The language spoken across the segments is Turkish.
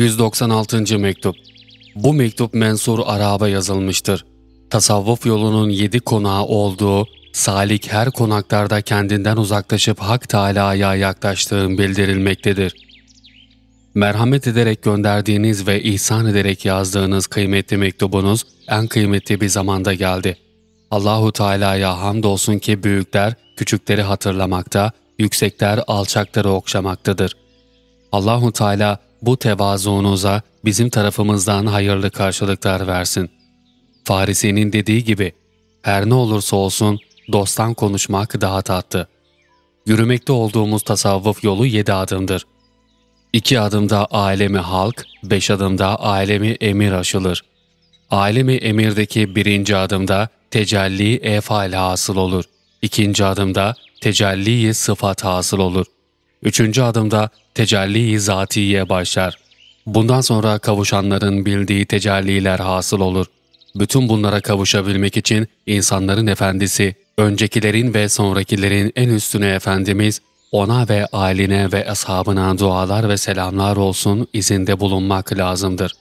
196. Mektup Bu mektup Mensur Arab'a yazılmıştır. Tasavvuf yolunun yedi konağı olduğu, salik her konaklarda kendinden uzaklaşıp Hak Teâlâ'ya yaklaştığın bildirilmektedir. Merhamet ederek gönderdiğiniz ve ihsan ederek yazdığınız kıymetli mektubunuz en kıymetli bir zamanda geldi. Allahu Teala'ya hamdolsun ki büyükler küçükleri hatırlamakta, yüksekler alçakları okşamaktadır. Allahu Teala bu tevazuunuza bizim tarafımızdan hayırlı karşılıklar versin. Farisi'nin dediği gibi, her ne olursa olsun dosttan konuşmak daha tatlı. Yürümekte olduğumuz tasavvuf yolu yedi adımdır. İki adımda alemi halk, beş adımda alemi emir aşılır. Alemi emirdeki birinci adımda tecelli efal hasıl olur. İkinci adımda tecelli sıfat hasıl olur. Üçüncü adımda tecelli zatiye başlar. Bundan sonra kavuşanların bildiği tecelliler hasıl olur. Bütün bunlara kavuşabilmek için insanların efendisi, öncekilerin ve sonrakilerin en üstüne Efendimiz, ona ve ailine ve ashabına dualar ve selamlar olsun izinde bulunmak lazımdır.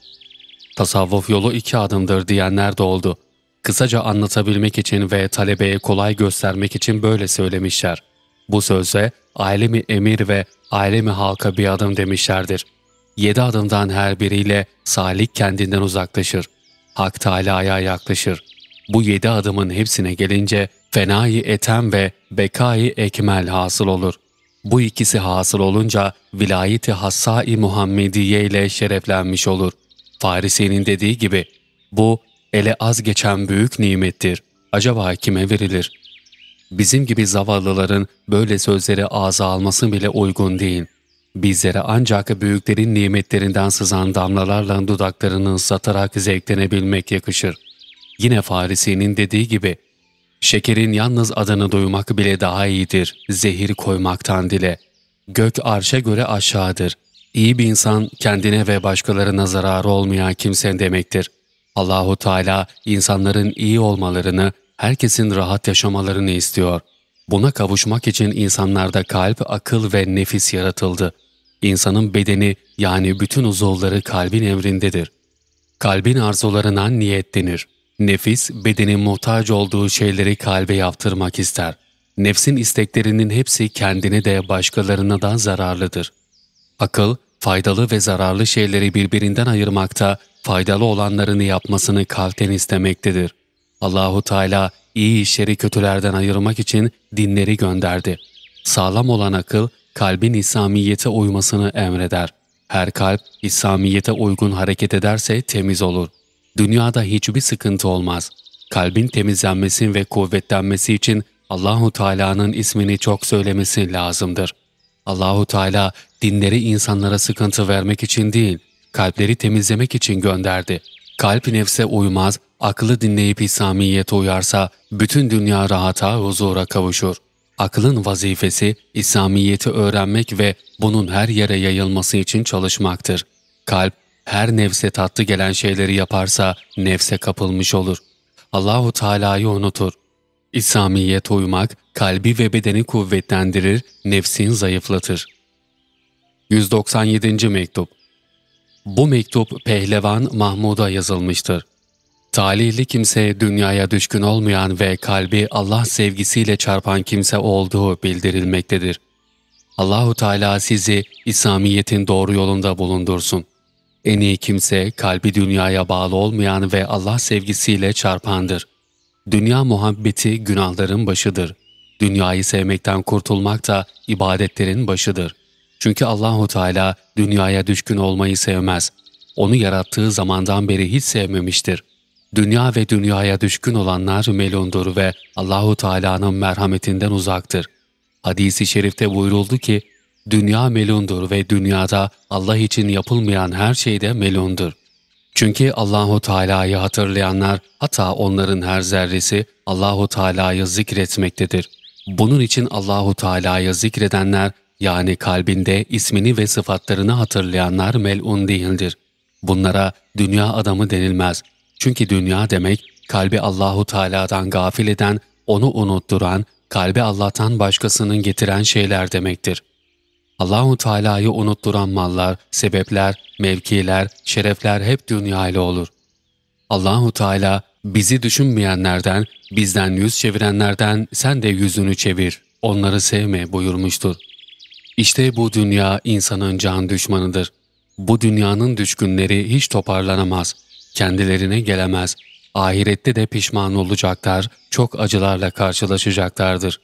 Tasavvuf yolu iki adımdır diyenler de oldu. Kısaca anlatabilmek için ve talebeye kolay göstermek için böyle söylemişler. Bu sözde alemi emir ve alemi halka bir adım demişlerdir. Yedi adımdan her biriyle salik kendinden uzaklaşır. Hak Teâlâ'ya yaklaşır. Bu yedi adımın hepsine gelince fenayı etem ve bekayı ekmel hasıl olur. Bu ikisi hasıl olunca vilayeti Hassa-i Muhammediye ile şereflenmiş olur. Farisi'nin dediği gibi bu ele az geçen büyük nimettir. Acaba kime verilir? Bizim gibi zavallıların böyle sözleri ağza alması bile uygun değil. Bizlere ancak büyüklerin nimetlerinden sızan damlalarla dudaklarını ıslatarak zevklenebilmek yakışır. Yine Farisi'nin dediği gibi, Şekerin yalnız adını duymak bile daha iyidir, zehir koymaktan dile. Gök arşa göre aşağıdır. İyi bir insan kendine ve başkalarına zararı olmayan kimse demektir. Allahu Teala insanların iyi olmalarını, herkesin rahat yaşamalarını istiyor. Buna kavuşmak için insanlarda kalp, akıl ve nefis yaratıldı. İnsanın bedeni yani bütün uzuvları kalbin emrindedir. Kalbin arzularına niyet denir. Nefis, bedenin muhtaç olduğu şeyleri kalbe yaptırmak ister. Nefsin isteklerinin hepsi kendine de başkalarına da zararlıdır. Akıl, faydalı ve zararlı şeyleri birbirinden ayırmakta, faydalı olanlarını yapmasını kalpten istemektedir. Allahu Teala iyi işleri kötülerden ayırmak için dinleri gönderdi. Sağlam olan akıl, kalbin İslamiyete uymasını emreder. Her kalp İslamiyete uygun hareket ederse temiz olur. Dünyada hiçbir sıkıntı olmaz. Kalbin temizlenmesi ve kuvvetlenmesi için Allahu Teala'nın ismini çok söylemesi lazımdır. Allahu Teala dinleri insanlara sıkıntı vermek için değil, kalpleri temizlemek için gönderdi. Kalp nefse uymaz, aklı dinleyip İslamiyete uyarsa bütün dünya rahata, huzura kavuşur. Aklın vazifesi İslamiyeti öğrenmek ve bunun her yere yayılması için çalışmaktır. Kalp her nefse tatlı gelen şeyleri yaparsa nefse kapılmış olur. Allahu Teala'yı unutur. İslamiyet uymak kalbi ve bedeni kuvvetlendirir, nefsin zayıflatır. 197. Mektup Bu mektup Pehlevan Mahmud'a yazılmıştır. Talihli kimse dünyaya düşkün olmayan ve kalbi Allah sevgisiyle çarpan kimse olduğu bildirilmektedir. Allahu Teala sizi İslamiyet'in doğru yolunda bulundursun. En iyi kimse kalbi dünyaya bağlı olmayan ve Allah sevgisiyle çarpandır. Dünya muhabbeti günahların başıdır. Dünyayı sevmekten kurtulmak da ibadetlerin başıdır. Çünkü Allahu Teala dünyaya düşkün olmayı sevmez. Onu yarattığı zamandan beri hiç sevmemiştir. Dünya ve dünyaya düşkün olanlar melundur ve Allahu Teala'nın merhametinden uzaktır. Hadis-i şerifte buyuruldu ki, Dünya melundur ve dünyada Allah için yapılmayan her şeyde melundur. Çünkü Allahu Teala'yı hatırlayanlar hatta onların her zerresi Allahu Teala'yı zikretmektedir. Bunun için Allahu Teala'yı zikredenler yani kalbinde ismini ve sıfatlarını hatırlayanlar melun değildir. Bunlara dünya adamı denilmez. Çünkü dünya demek kalbi Allahu Teala'dan gafil eden, onu unutturan, kalbi Allah'tan başkasının getiren şeyler demektir. Allahu Teala'yı unutturan mallar, sebepler, mevkiler, şerefler hep dünya ile olur. Allahu Teala bizi düşünmeyenlerden, bizden yüz çevirenlerden sen de yüzünü çevir, onları sevme buyurmuştur. İşte bu dünya insanın can düşmanıdır. Bu dünyanın düşkünleri hiç toparlanamaz, kendilerine gelemez. Ahirette de pişman olacaklar, çok acılarla karşılaşacaklardır.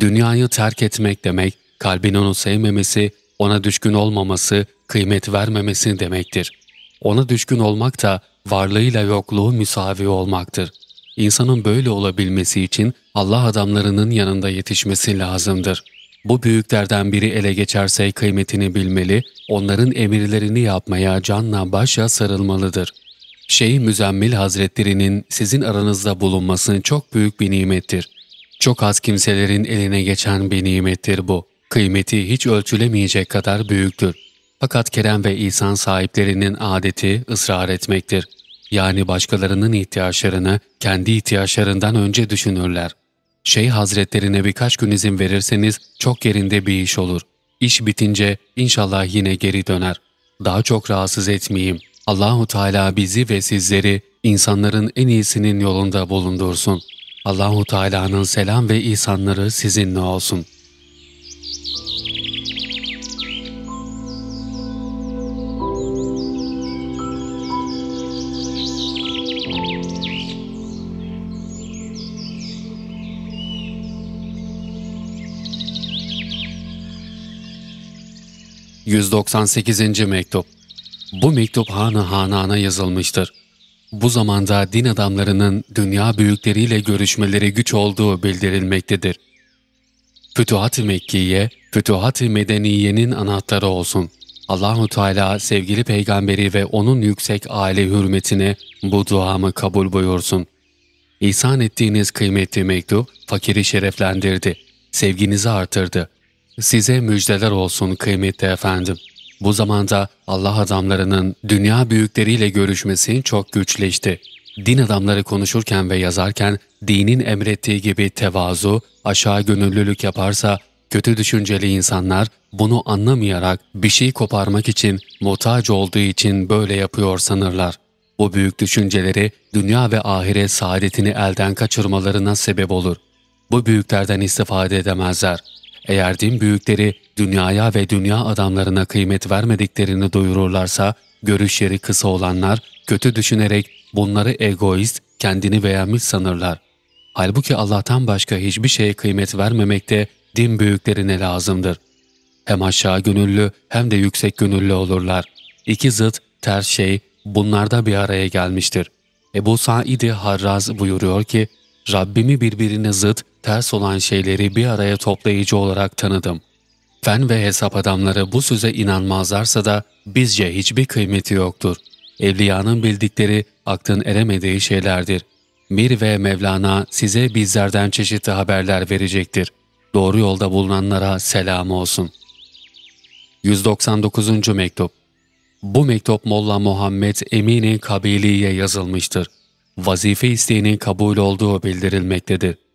Dünyayı terk etmek demek, kalbin onu sevmemesi, ona düşkün olmaması, kıymet vermemesi demektir. Ona düşkün olmak da varlığıyla yokluğu müsavi olmaktır. İnsanın böyle olabilmesi için Allah adamlarının yanında yetişmesi lazımdır. Bu büyüklerden biri ele geçerse kıymetini bilmeli, onların emirlerini yapmaya canla başa sarılmalıdır. Şeyh Müzemmil Hazretlerinin sizin aranızda bulunması çok büyük bir nimettir. Çok az kimselerin eline geçen bir nimettir bu. Kıymeti hiç ölçülemeyecek kadar büyüktür. Fakat kerem ve ihsan sahiplerinin adeti ısrar etmektir. Yani başkalarının ihtiyaçlarını kendi ihtiyaçlarından önce düşünürler. Şeyh Hazretlerine birkaç gün izin verirseniz çok yerinde bir iş olur. İş bitince inşallah yine geri döner. Daha çok rahatsız etmeyeyim. Allahu Teala bizi ve sizleri insanların en iyisinin yolunda bulundursun. Allahu Teala'nın selam ve ihsanları sizinle olsun.'' 198. Mektup Bu mektup Hanı Hanan'a yazılmıştır. Bu zamanda din adamlarının dünya büyükleriyle görüşmeleri güç olduğu bildirilmektedir. Fütuhat-ı Mekkiye, Fütuhat-ı Medeniye'nin anahtarı olsun. Allahu Teala sevgili peygamberi ve onun yüksek aile hürmetine bu duamı kabul buyursun. İhsan ettiğiniz kıymetli mektup fakiri şereflendirdi, sevginizi artırdı, Size müjdeler olsun kıymetli efendim. Bu zamanda Allah adamlarının dünya büyükleriyle görüşmesi çok güçleşti. Din adamları konuşurken ve yazarken dinin emrettiği gibi tevazu, aşağı gönüllülük yaparsa kötü düşünceli insanlar bunu anlamayarak bir şey koparmak için, muhtaç olduğu için böyle yapıyor sanırlar. Bu büyük düşünceleri dünya ve ahiret saadetini elden kaçırmalarına sebep olur. Bu büyüklerden istifade edemezler. Eğer din büyükleri dünyaya ve dünya adamlarına kıymet vermediklerini duyururlarsa, görüşleri kısa olanlar kötü düşünerek bunları egoist, kendini beğenmiş sanırlar. Halbuki Allah'tan başka hiçbir şeye kıymet vermemek de din büyüklerine lazımdır. Hem aşağı gönüllü hem de yüksek gönüllü olurlar. İki zıt, ters şey bunlarda bir araya gelmiştir. Ebu Said-i Harraz buyuruyor ki, Rabbimi birbirine zıt, ters olan şeyleri bir araya toplayıcı olarak tanıdım. Fen ve hesap adamları bu söze inanmazlarsa da bizce hiçbir kıymeti yoktur. Evliyanın bildikleri aklın eremediği şeylerdir. Mir ve Mevlana size bizlerden çeşitli haberler verecektir. Doğru yolda bulunanlara selam olsun. 199. Mektup Bu mektup Molla Muhammed Emin-i Kabili'ye yazılmıştır vazife isteğinin kabul olduğu bildirilmektedir.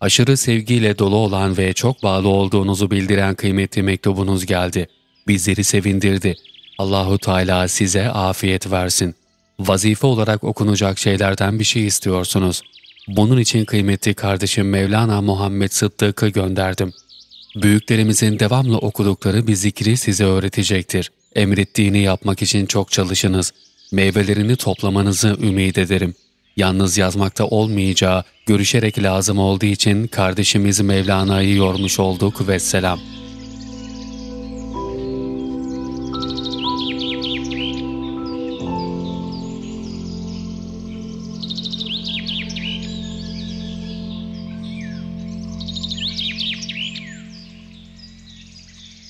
Aşırı sevgiyle dolu olan ve çok bağlı olduğunuzu bildiren kıymetli mektubunuz geldi. Bizleri sevindirdi. Allahu Teala size afiyet versin. Vazife olarak okunacak şeylerden bir şey istiyorsunuz. Bunun için kıymetli kardeşim Mevlana Muhammed Sıddık'ı gönderdim. Büyüklerimizin devamlı okudukları bir zikri size öğretecektir. Emrettiğini yapmak için çok çalışınız meyvelerini toplamanızı ümit ederim. Yalnız yazmakta olmayacağı, görüşerek lazım olduğu için kardeşimiz Mevlana'yı yormuş olduk ve selam.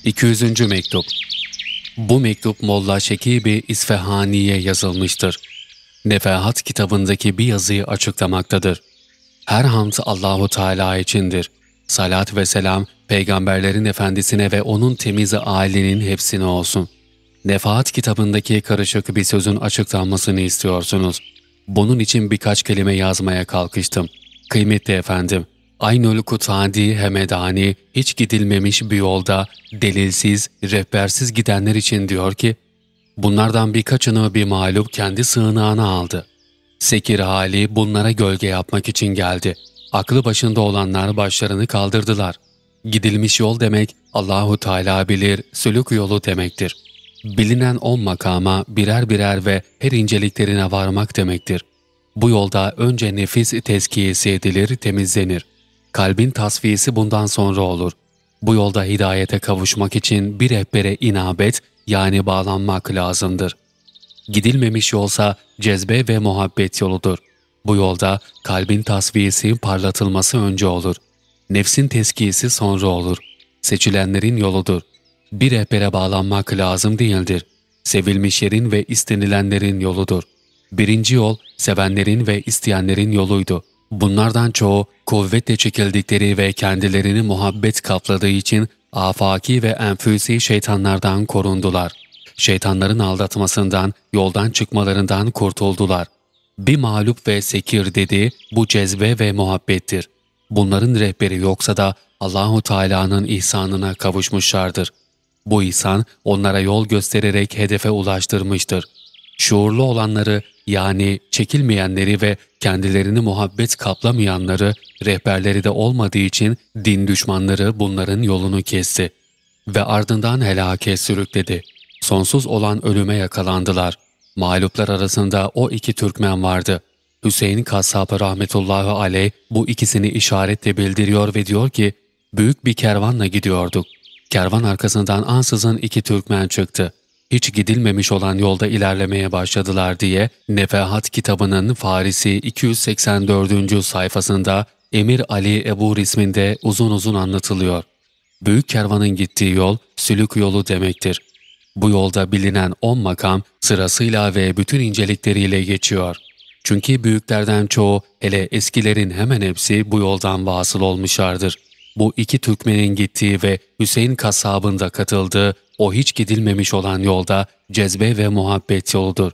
İki yüzüncü Mektup bu mektup Molla Şekibi İsfahani'ye yazılmıştır. Nefahat kitabındaki bir yazıyı açıklamaktadır. Her hamd Allahu Teala içindir. Salat ve selam peygamberlerin efendisine ve onun temiz ailenin hepsine olsun. Nefahat kitabındaki karışık bir sözün açıklanmasını istiyorsunuz. Bunun için birkaç kelime yazmaya kalkıştım. Kıymetli efendim, Aynül Kutadi Hemedani hiç gidilmemiş bir yolda delilsiz, rehbersiz gidenler için diyor ki, bunlardan birkaçını bir mağlup kendi sığınağına aldı. Sekir hali bunlara gölge yapmak için geldi. Aklı başında olanlar başlarını kaldırdılar. Gidilmiş yol demek Allahu Teala bilir, sülük yolu demektir. Bilinen on makama birer birer ve her inceliklerine varmak demektir. Bu yolda önce nefis tezkiyesi edilir, temizlenir. Kalbin tasfiyesi bundan sonra olur. Bu yolda hidayete kavuşmak için bir rehbere inabet yani bağlanmak lazımdır. Gidilmemiş yolsa cezbe ve muhabbet yoludur. Bu yolda kalbin tasfiyesi parlatılması önce olur. Nefsin teskiyesi sonra olur. Seçilenlerin yoludur. Bir rehbere bağlanmak lazım değildir. Sevilmiş yerin ve istenilenlerin yoludur. Birinci yol sevenlerin ve isteyenlerin yoluydu. Bunlardan çoğu kuvvetle çekildikleri ve kendilerini muhabbet kapladığı için afaki ve enfüsi şeytanlardan korundular. Şeytanların aldatmasından, yoldan çıkmalarından kurtuldular. Bir mağlup ve sekir dedi, bu cezbe ve muhabbettir. Bunların rehberi yoksa da Allahu Teala'nın ihsanına kavuşmuşlardır. Bu ihsan onlara yol göstererek hedefe ulaştırmıştır. Şuurlu olanları yani çekilmeyenleri ve kendilerini muhabbet kaplamayanları rehberleri de olmadığı için din düşmanları bunların yolunu kesti ve ardından helake sürükledi. Sonsuz olan ölüme yakalandılar. Mağluplar arasında o iki Türkmen vardı. Hüseyin Kassab rahmetullahi aleyh bu ikisini işaretle bildiriyor ve diyor ki, büyük bir kervanla gidiyorduk. Kervan arkasından ansızın iki Türkmen çıktı. Hiç gidilmemiş olan yolda ilerlemeye başladılar diye Nefehat kitabının Farisi 284. sayfasında Emir Ali Ebu isminde uzun uzun anlatılıyor. Büyük kervanın gittiği yol sülük yolu demektir. Bu yolda bilinen on makam sırasıyla ve bütün incelikleriyle geçiyor. Çünkü büyüklerden çoğu hele eskilerin hemen hepsi bu yoldan vasıl olmuşlardır. Bu iki Türkmenin gittiği ve Hüseyin Kasab'ın da katıldığı o hiç gidilmemiş olan yolda cezbe ve muhabbet yoludur.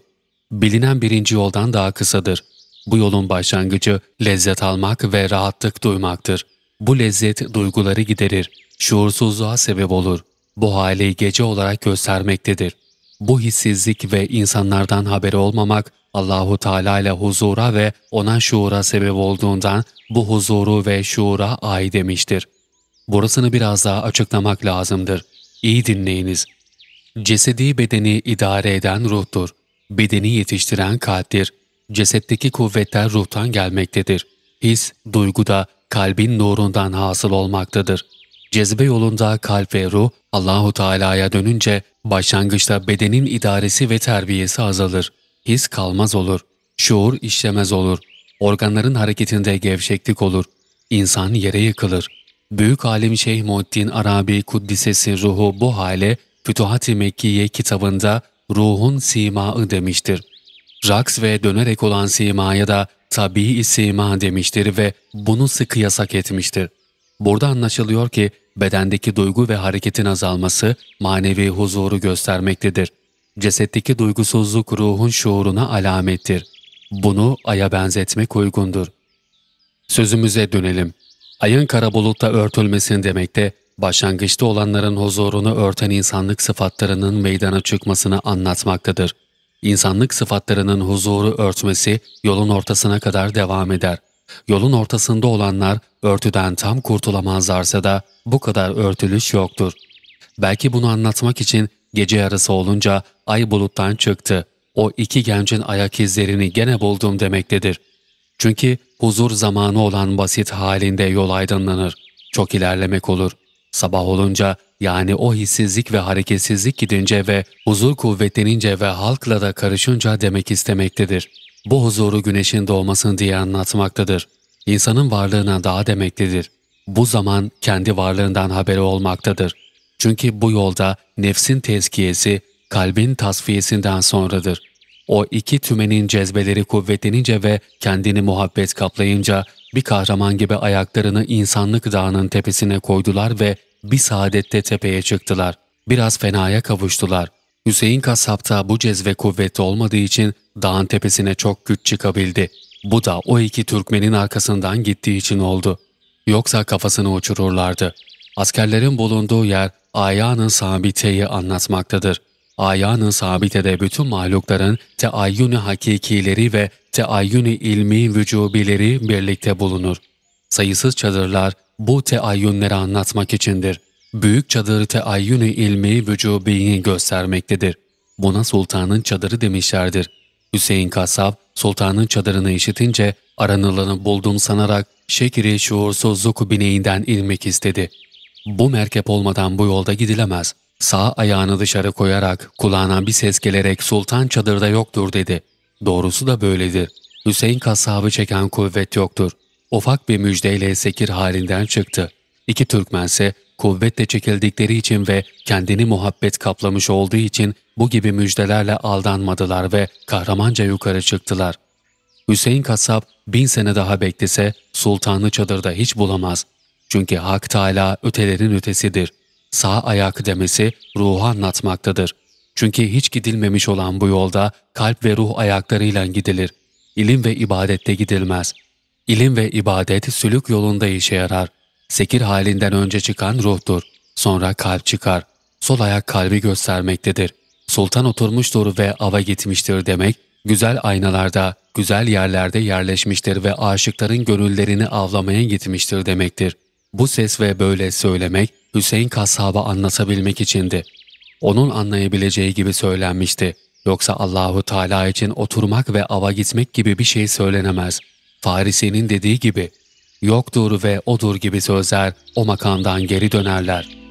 Bilinen birinci yoldan daha kısadır. Bu yolun başlangıcı lezzet almak ve rahatlık duymaktır. Bu lezzet duyguları giderir, şuursuzluğa sebep olur. Bu hali gece olarak göstermektedir. Bu hissizlik ve insanlardan haberi olmamak Allahu Teala ile huzura ve ona şuura sebep olduğundan bu huzuru ve şuura ait demiştir. Burasını biraz daha açıklamak lazımdır. İyi dinleyiniz. Cesedi bedeni idare eden ruhtur. Bedeni yetiştiren kalptir. Cesetteki kuvvetler ruhtan gelmektedir. His, duyguda kalbin nurundan hasıl olmaktadır. Cezbe yolunda kalp ve ruh Allahu Teala'ya dönünce başlangıçta bedenin idaresi ve terbiyesi azalır. His kalmaz olur. Şuur işlemez olur. Organların hareketinde gevşeklik olur. İnsan yere yıkılır. Büyük alim Şeyh Muhittin Arabi Kuddisesi ruhu bu hale Fütuhat-ı Mekkiye kitabında ruhun simaı demiştir. Raks ve dönerek olan simaya da tabii sima demiştir ve bunu sıkı yasak etmiştir. Burada anlaşılıyor ki bedendeki duygu ve hareketin azalması manevi huzuru göstermektedir. Cesetteki duygusuzluk ruhun şuuruna alamettir. Bunu aya benzetmek uygundur. Sözümüze dönelim. Ayın kara bulutta örtülmesin demekte, başlangıçta olanların huzurunu örten insanlık sıfatlarının meydana çıkmasını anlatmaktadır. İnsanlık sıfatlarının huzuru örtmesi yolun ortasına kadar devam eder. Yolun ortasında olanlar örtüden tam kurtulamazlarsa da bu kadar örtülüş yoktur. Belki bunu anlatmak için gece yarısı olunca ay buluttan çıktı. O iki gencin ayak izlerini gene buldum demektedir. Çünkü huzur zamanı olan basit halinde yol aydınlanır. Çok ilerlemek olur. Sabah olunca yani o hissizlik ve hareketsizlik gidince ve huzur kuvvetlenince ve halkla da karışınca demek istemektedir. Bu huzuru güneşin doğmasın diye anlatmaktadır. İnsanın varlığına daha demektedir. Bu zaman kendi varlığından haberi olmaktadır. Çünkü bu yolda nefsin tezkiyesi, kalbin tasfiyesinden sonradır. O iki tümenin cezbeleri kuvvetlenince ve kendini muhabbet kaplayınca bir kahraman gibi ayaklarını insanlık dağının tepesine koydular ve bir saadette tepeye çıktılar. Biraz fenaya kavuştular. Hüseyin Kasap'ta bu cezve kuvvetli olmadığı için dağın tepesine çok güç çıkabildi. Bu da o iki Türkmenin arkasından gittiği için oldu. yoksa kafasını uçururlardı. Askerlerin bulunduğu yer ayağının sabiteyi anlatmaktadır. Ayağının sabitede bütün mahlukların teayyünü hakikileri ve teayyünü ilmi vücubileri birlikte bulunur. Sayısız çadırlar bu teayyünleri anlatmak içindir. Büyük çadır teayyünü ilmi vücubiyi göstermektedir. Buna sultanın çadırı demişlerdir. Hüseyin Kasap, sultanın çadırını işitince aranılanı buldum sanarak şekeri şuursuzluk bineğinden ilmek istedi. Bu merkep olmadan bu yolda gidilemez. Sağ ayağını dışarı koyarak kulağına bir ses gelerek sultan çadırda yoktur dedi. Doğrusu da böyledir. Hüseyin kasabı çeken kuvvet yoktur. Ufak bir müjdeyle sekir halinden çıktı. İki Türkmense kuvvetle çekildikleri için ve kendini muhabbet kaplamış olduğu için bu gibi müjdelerle aldanmadılar ve kahramanca yukarı çıktılar. Hüseyin Kasap bin sene daha beklese sultanı çadırda hiç bulamaz. Çünkü Hak Teala ötelerin ötesidir. Sağ ayak demesi ruhu anlatmaktadır. Çünkü hiç gidilmemiş olan bu yolda kalp ve ruh ayaklarıyla gidilir. İlim ve ibadette gidilmez. İlim ve ibadet sülük yolunda işe yarar. Sekir halinden önce çıkan ruhtur. Sonra kalp çıkar. Sol ayak kalbi göstermektedir. Sultan oturmuştur ve ava gitmiştir demek, güzel aynalarda, güzel yerlerde yerleşmiştir ve aşıkların gönüllerini avlamaya gitmiştir demektir. Bu ses ve böyle söylemek Hüseyin Kasab'a anlatabilmek içindi. Onun anlayabileceği gibi söylenmişti. Yoksa Allahu Teala için oturmak ve ava gitmek gibi bir şey söylenemez. Farisi'nin dediği gibi, yoktur ve odur gibi sözler o makamdan geri dönerler.''